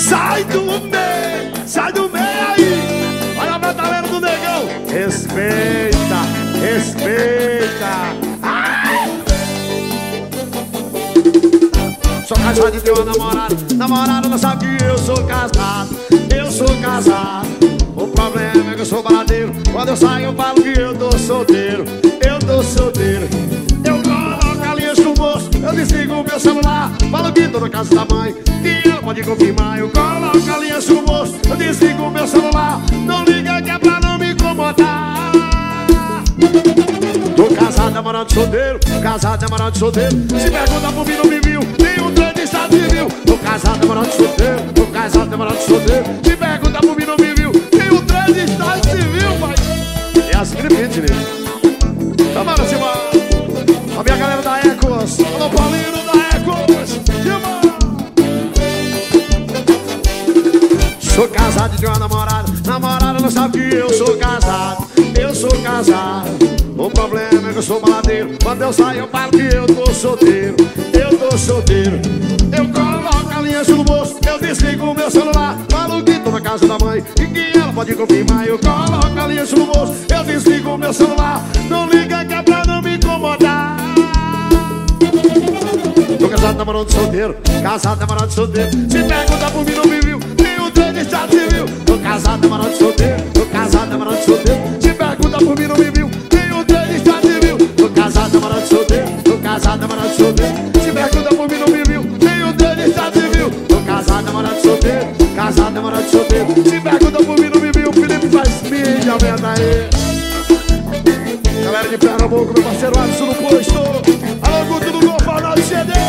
do meio, sai do meio aí. Olha a batalha do negão. Respeita, respeita. Sou casado e tenho uma namorada. Namorada não sabe que eu sou casado. Eu sou casado. O problema é que eu sou baladeiro. Quando eu saio eu falo que eu tô solteiro. Eu tô solteiro. Eu coloco a linha no bolso. Eu desligo o meu celular. Falo que tô na casa da mãe. E pode confirmar Eu coloco a linha no bolso Eu desligo meu celular. Não liga que é pra não me incomodar. Tô casado, namorado solteiro Casado, namorado solteiro. Se pergunta por mim, não me viu estado civil Tô casado, namorado solteiro Tô casado, namorado solteiro. Se pergunta por mim, não me viu Tem o três estado civil, pai. É assim que ele pede, né? Sou casado e tenho uma namorada. Namorada não sabe que eu sou casado. Eu sou casado. O problema é que eu sou baladeiro. Quando eu saio eu falo que eu tô solteiro. Eu tô solteiro. Eu coloco a aliança no bolso, eu desligo o meu celular. Falo que tô na casa da mãe. E que ela pode confirmar. Eu coloco a aliança no bolso, eu desligo o meu celular. Não liga que é pra não me incomodar. Tô casado, namorado solteiro, casado, namorado solteiro. Se pergunta por mim, não me viu, estado civil. Tô casado, namorado solteiro, tô casado, namorado solteiro Se pergunta por mim, não me viu, trem de estado civil. Tô casado, namorado solteiro, tô casado, namorado solteiro Se pergunta por mim, não me viu. Casado, namorado solteiro Casado, namorado solteiro Se pergunta por mim, não me viu. Felipe faz mídia, aumenta aí. Galera de Pernambuco, meu parceiro Alisson no posto. Alô, Guto do Gol, Arnaldo CD